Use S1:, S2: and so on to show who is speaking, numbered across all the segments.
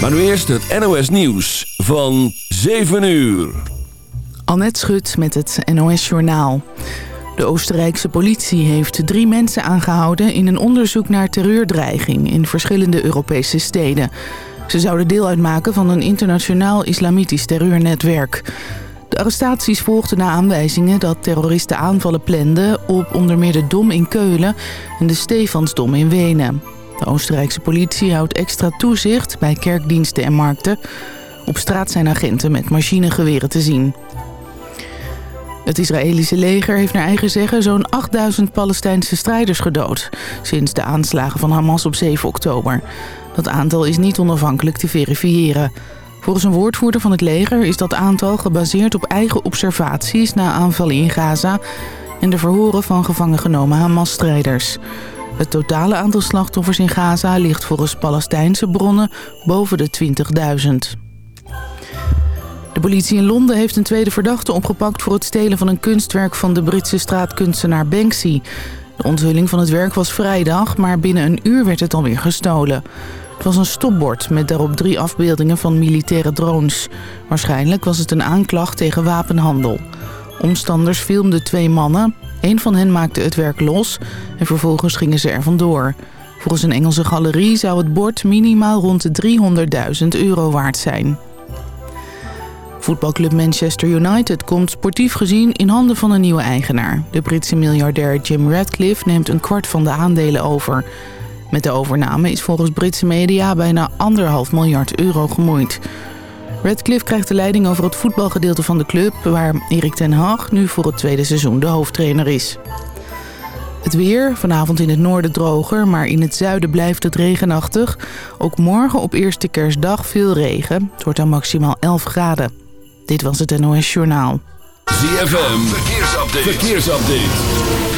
S1: Maar nu eerst het NOS Nieuws van 7 uur.
S2: Annette Schut met het NOS Journaal. De Oostenrijkse politie heeft drie mensen aangehouden... in een onderzoek naar terreurdreiging in verschillende Europese steden. Ze zouden deel uitmaken van een internationaal islamitisch terreurnetwerk. De arrestaties volgden na aanwijzingen dat terroristen aanvallen planden... op onder meer de Dom in Keulen en de Stefansdom in Wenen. De Oostenrijkse politie houdt extra toezicht bij kerkdiensten en markten. Op straat zijn agenten met machinegeweren te zien. Het Israëlische leger heeft naar eigen zeggen zo'n 8000 Palestijnse strijders gedood... sinds de aanslagen van Hamas op 7 oktober. Dat aantal is niet onafhankelijk te verifiëren. Volgens een woordvoerder van het leger is dat aantal gebaseerd op eigen observaties... na aanvallen in Gaza en de verhoren van gevangen genomen Hamas-strijders. Het totale aantal slachtoffers in Gaza ligt volgens Palestijnse bronnen boven de 20.000. De politie in Londen heeft een tweede verdachte opgepakt... voor het stelen van een kunstwerk van de Britse straatkunstenaar Banksy. De onthulling van het werk was vrijdag, maar binnen een uur werd het alweer gestolen. Het was een stopbord met daarop drie afbeeldingen van militaire drones. Waarschijnlijk was het een aanklacht tegen wapenhandel. Omstanders filmden twee mannen. Een van hen maakte het werk los en vervolgens gingen ze er vandoor. Volgens een Engelse galerie zou het bord minimaal rond de 300.000 euro waard zijn. Voetbalclub Manchester United komt sportief gezien in handen van een nieuwe eigenaar. De Britse miljardair Jim Radcliffe neemt een kwart van de aandelen over. Met de overname is volgens Britse media bijna anderhalf miljard euro gemoeid. Radcliffe krijgt de leiding over het voetbalgedeelte van de club... waar Erik ten Hag nu voor het tweede seizoen de hoofdtrainer is. Het weer, vanavond in het noorden droger, maar in het zuiden blijft het regenachtig. Ook morgen op eerste kerstdag veel regen. Het wordt dan maximaal 11 graden. Dit was het NOS Journaal.
S1: ZFM, verkeersupdate. verkeersupdate.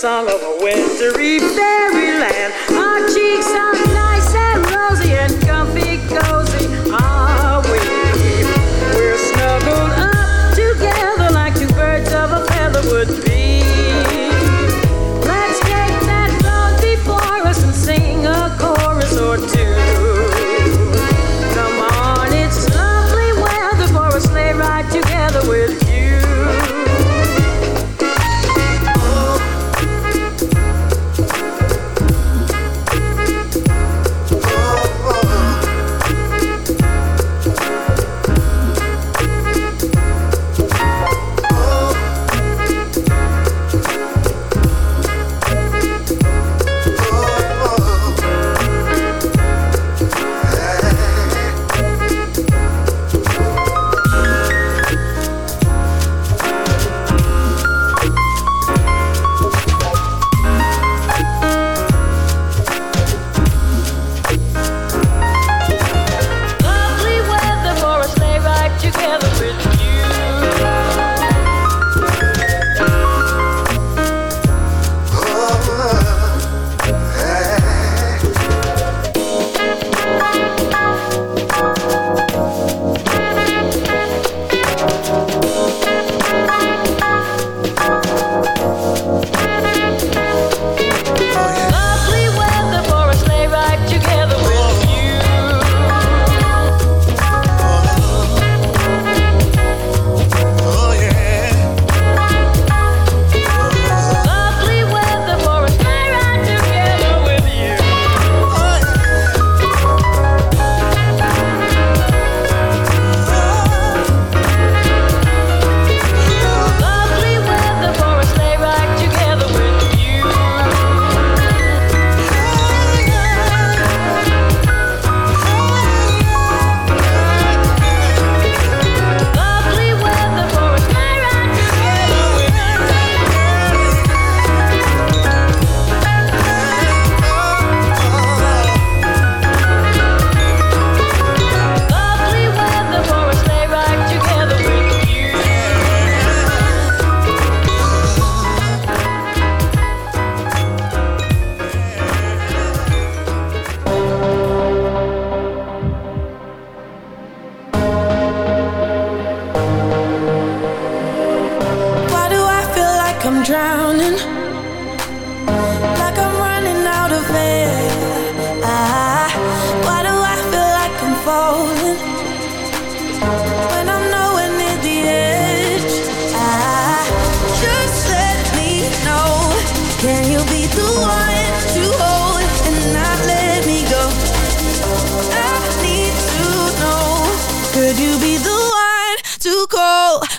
S3: Song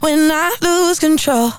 S4: when I lose control.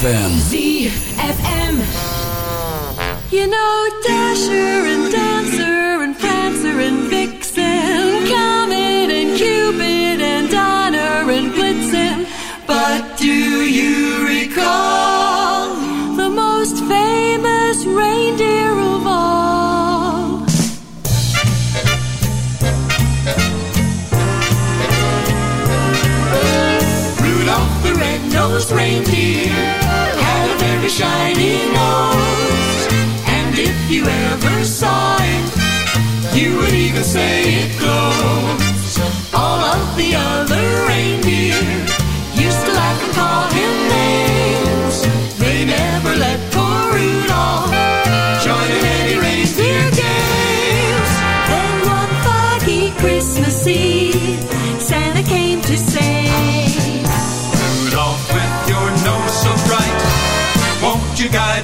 S4: ZFM. ZFM.
S5: You know, Dasher and Dancer.
S6: shining.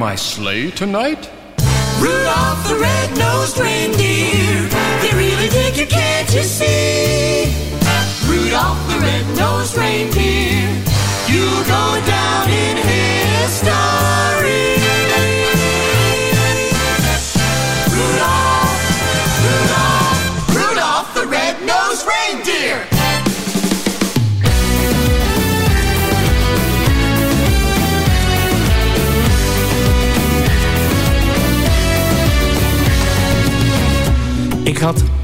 S6: My sleigh tonight?
S7: Rudolph the red-nosed reindeer, they really dig you, can't you see? Rudolph the red-nosed reindeer, you'll go down in history.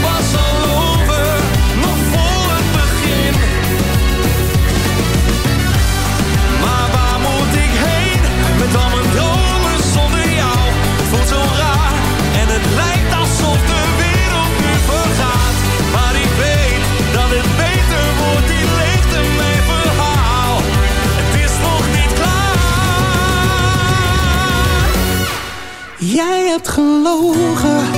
S8: Het was al over nog voor het begin, maar waar moet ik heen met al mijn zon zonder jou? Voelt zo raar, en het lijkt alsof de wereld nu vergaat, maar ik weet dat het beter wordt die lichte mijn verhaal, het is nog niet klaar, jij hebt. gelogen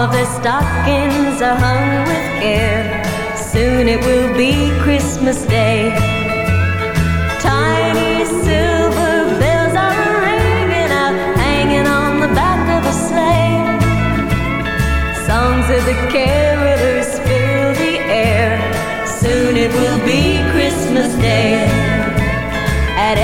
S9: of their stockings are hung with care. Soon it will be Christmas Day. Tiny silver bells are ringing out, hanging on the back of a sleigh. Songs of the carolers fill the air. Soon it will be Christmas Day. At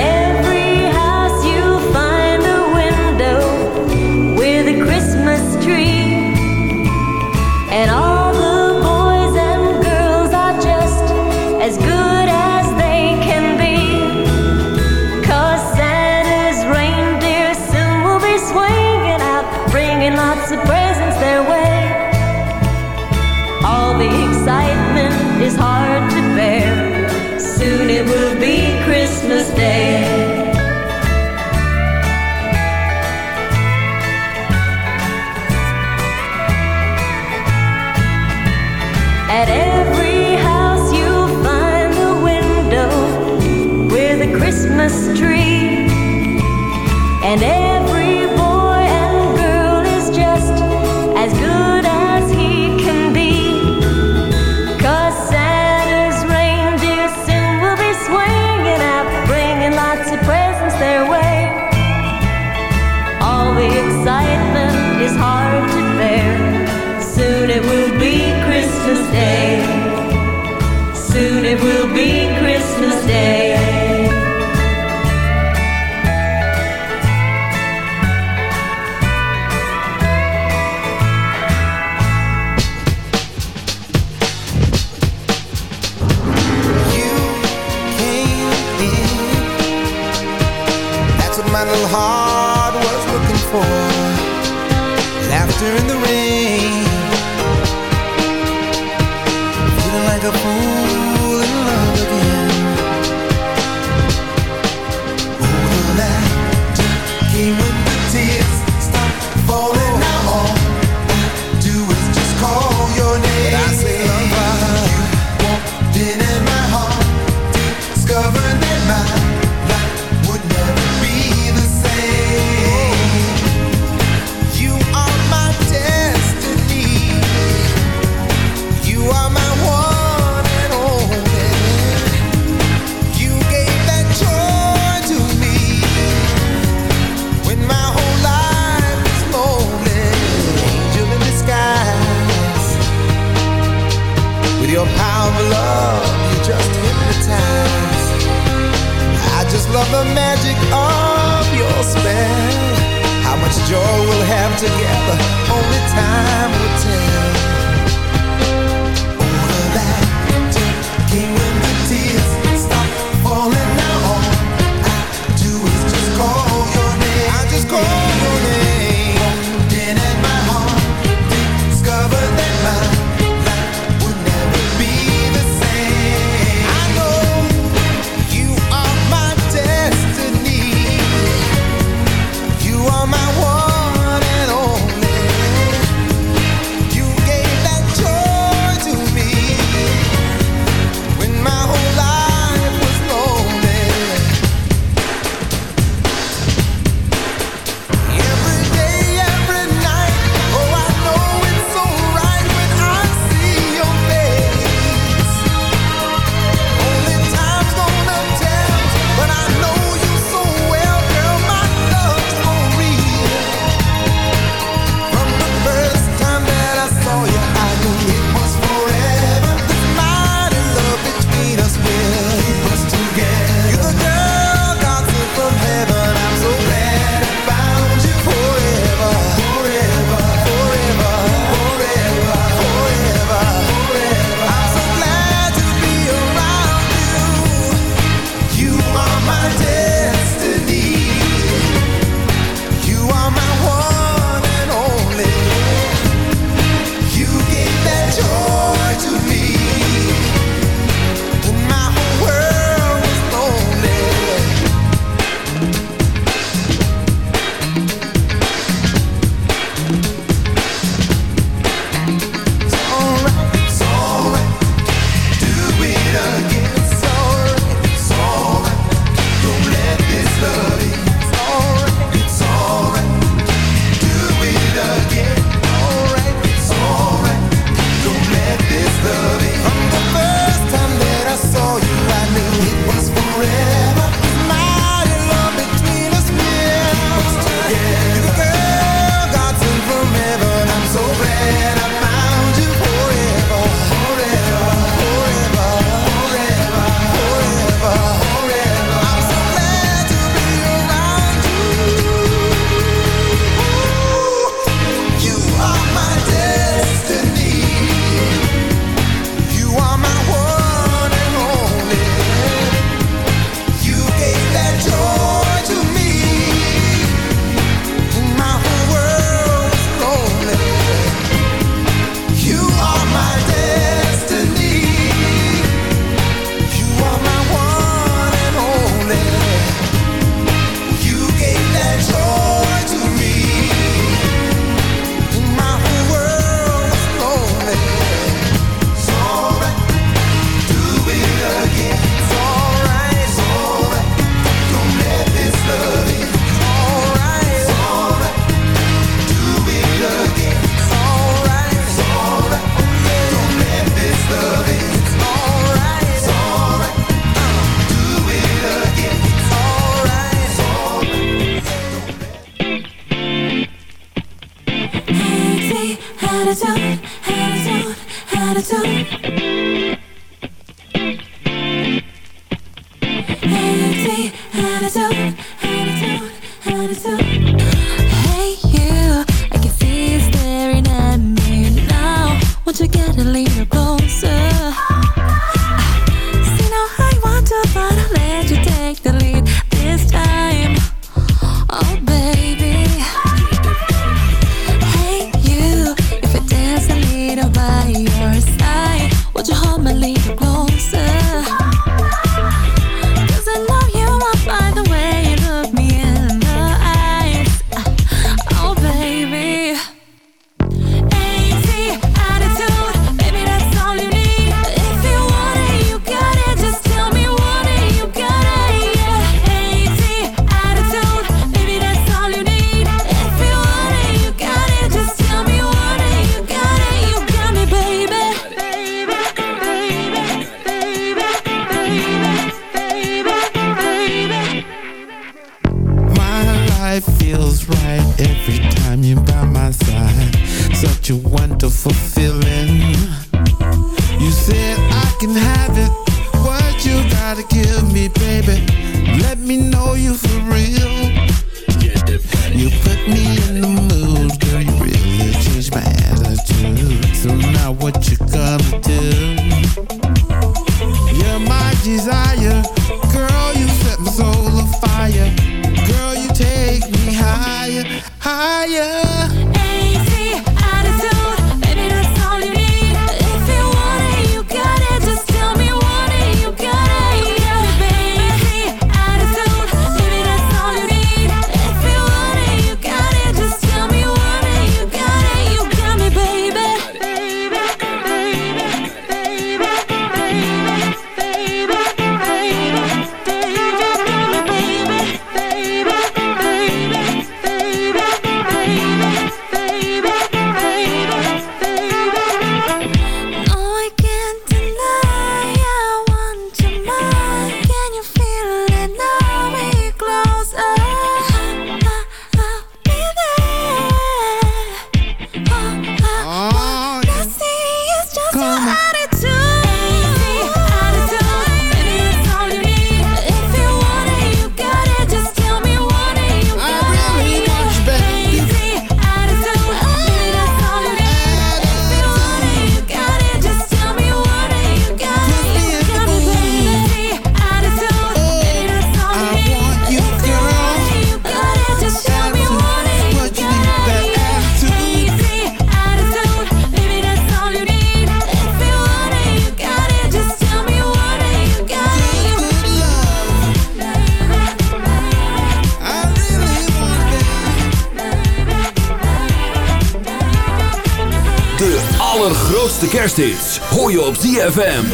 S9: ZFM.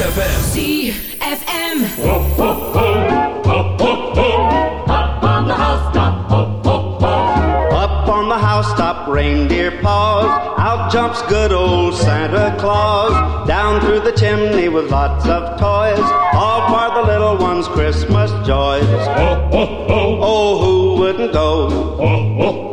S9: ZFM. Ho, ho, ho. Up, up, up. up on the
S10: housetop, hop, hop,
S11: hop.
S12: Up on the housetop, reindeer paws. Out jumps good old Santa Claus. Down through the chimney with lots of toys. All for the little ones' Christmas joys. Oh, oh, oh. oh who wouldn't go? Oh, oh.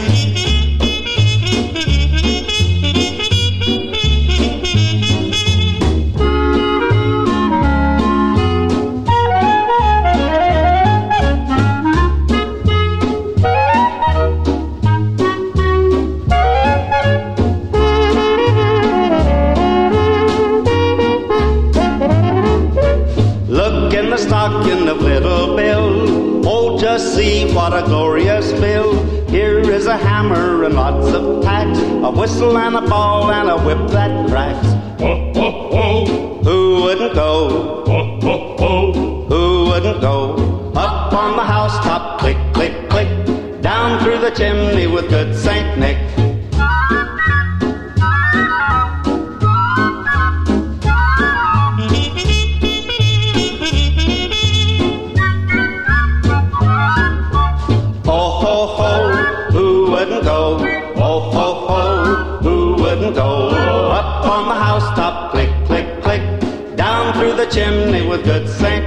S12: what a glorious bill. Here is a hammer and lots of tacks, a whistle and a ball and a whip that cracks. Ho, ho, ho. Who wouldn't go? Ho, ho, ho. Who wouldn't go? Up on the housetop, click, click, click. Down through the chimney with good Saint Nick.
S13: chimney with good sing.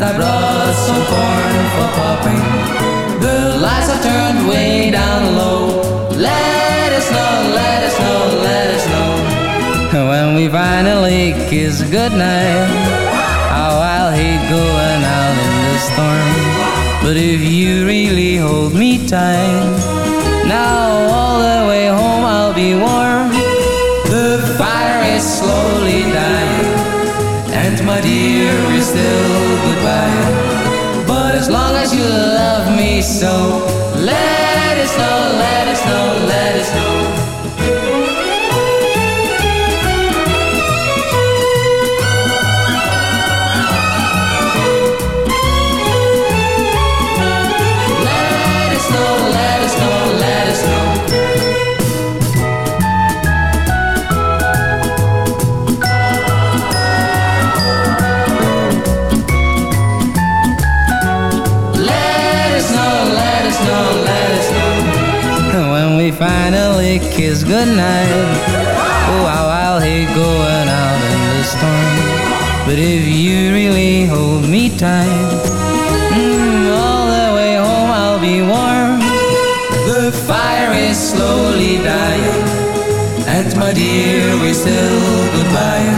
S14: I
S15: brought some corn for popping. The lights are turned way down low. Let us know, let us know, let us know. When we finally kiss goodnight, how I'll hate going out in the storm. But if you really hold me tight, now so, let us know, let us know, let us know. Finally kiss goodnight, oh, how I'll hate going out in the storm. But if you really hold me tight, mm, all the way home I'll be warm. The fire is slowly dying, and my dear, we still goodbye.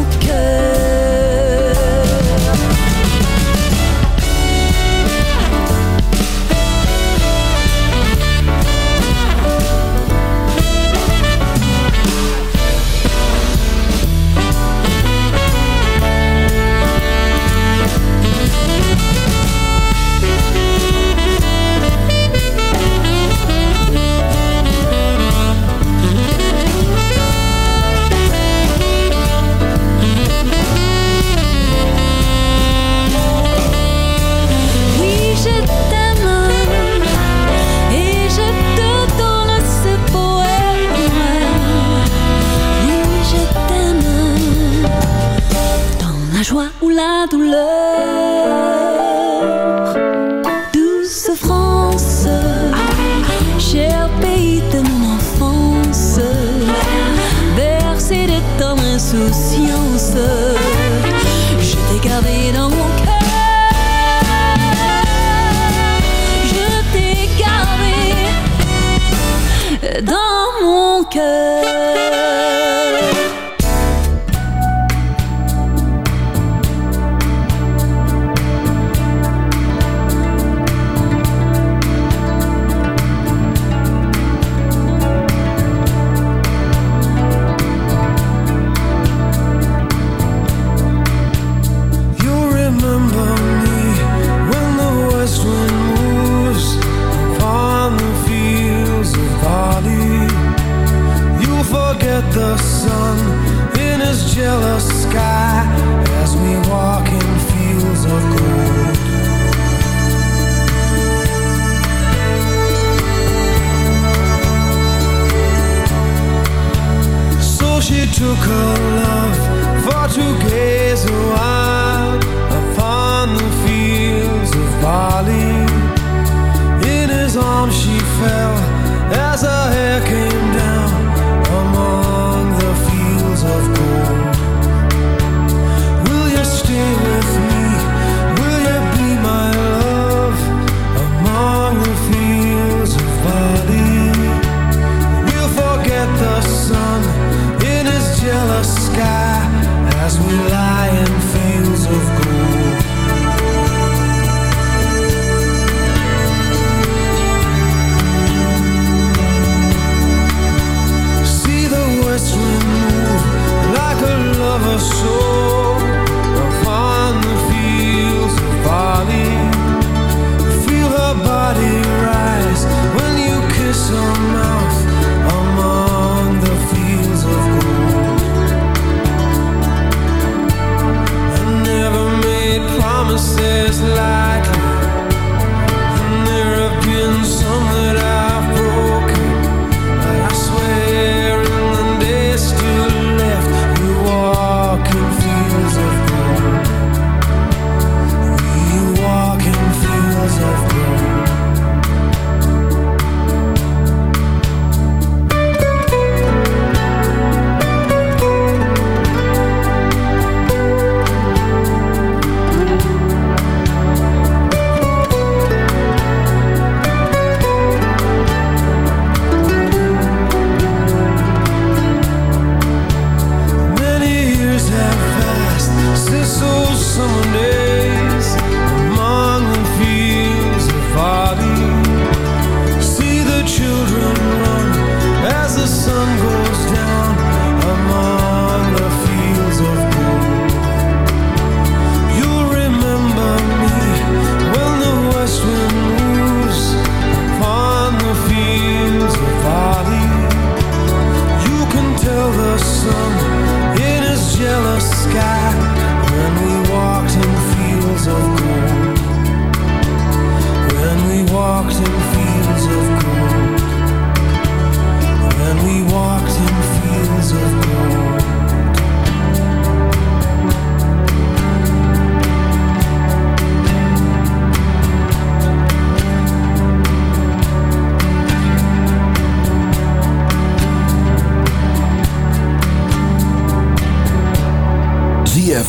S5: joie ou la douleur. Douce France, cher pays de mon enfance, bercé de ton insouciance.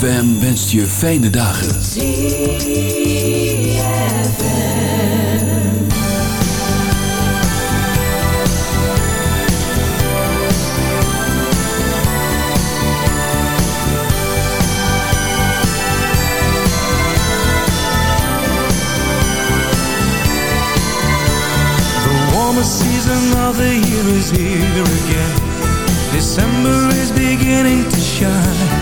S1: ZFM wenst je fijne dagen.
S16: The warmest season of the year is here again. December is beginning to shine.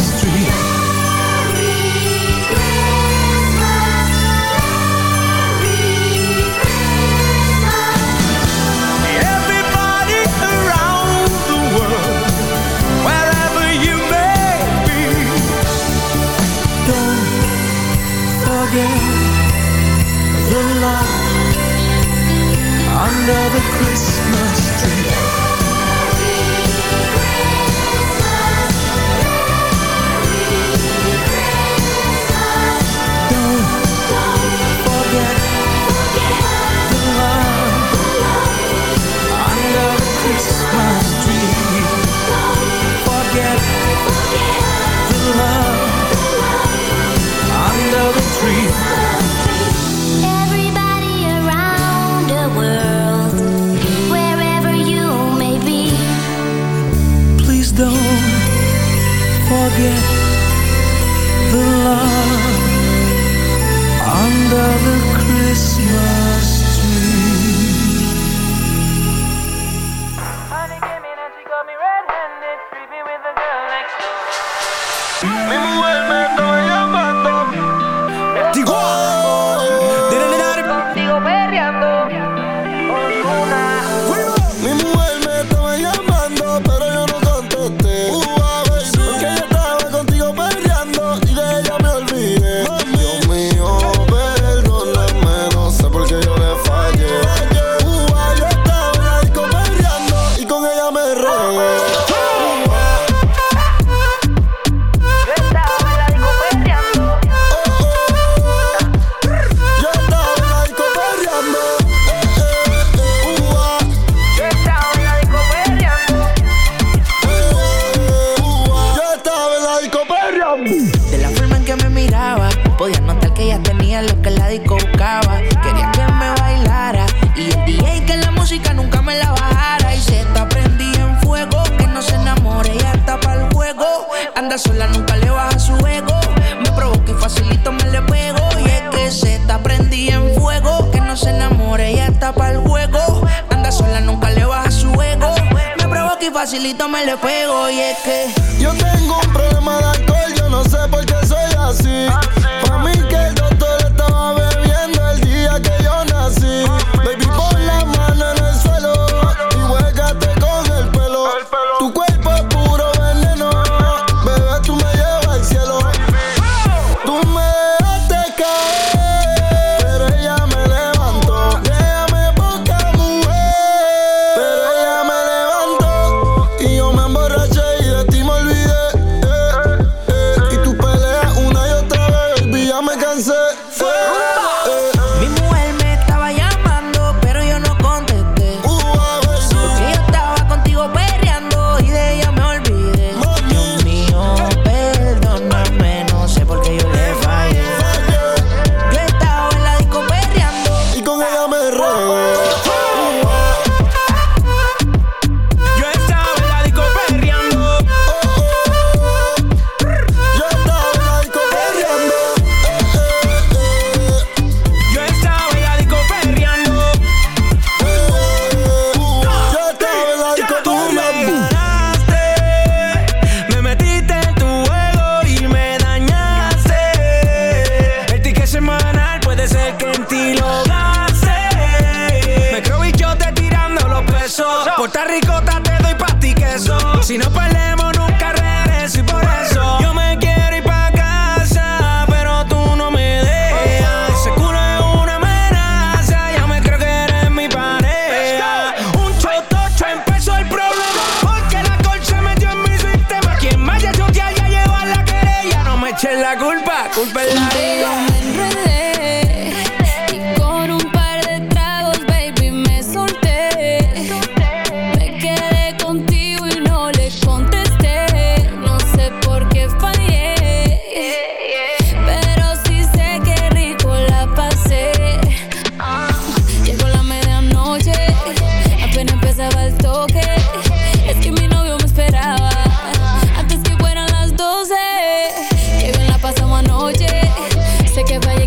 S16: forget the love under the Christmas tree. Don't forget the love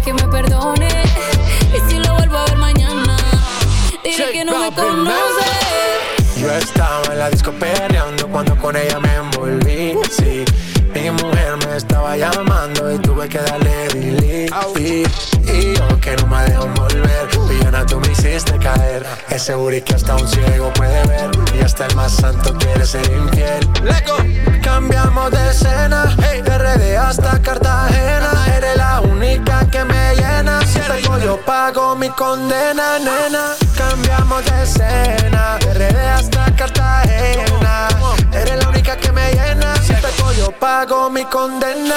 S4: que me
S17: perdone. Y si lo vuelvo a ver mañana, diré que no me conoce.
S18: Yo estaba en la disco perreando cuando con ella me envolví. Sí llamando y tuve que darle delete. Y yo que no me dejo volver Pillona tú me hiciste caer. Ese booty que hasta un ciego puede ver. Y hasta el más santo quiere ser infiel. Leco. Cambiamos de escena. Hey. De RD hasta Cartagena. Eres la única que me llena. Si tengo yo pago mi condena, nena. Cambiamos de escena. De RD hasta Cartagena que me llena. Si te yo pago mi condena.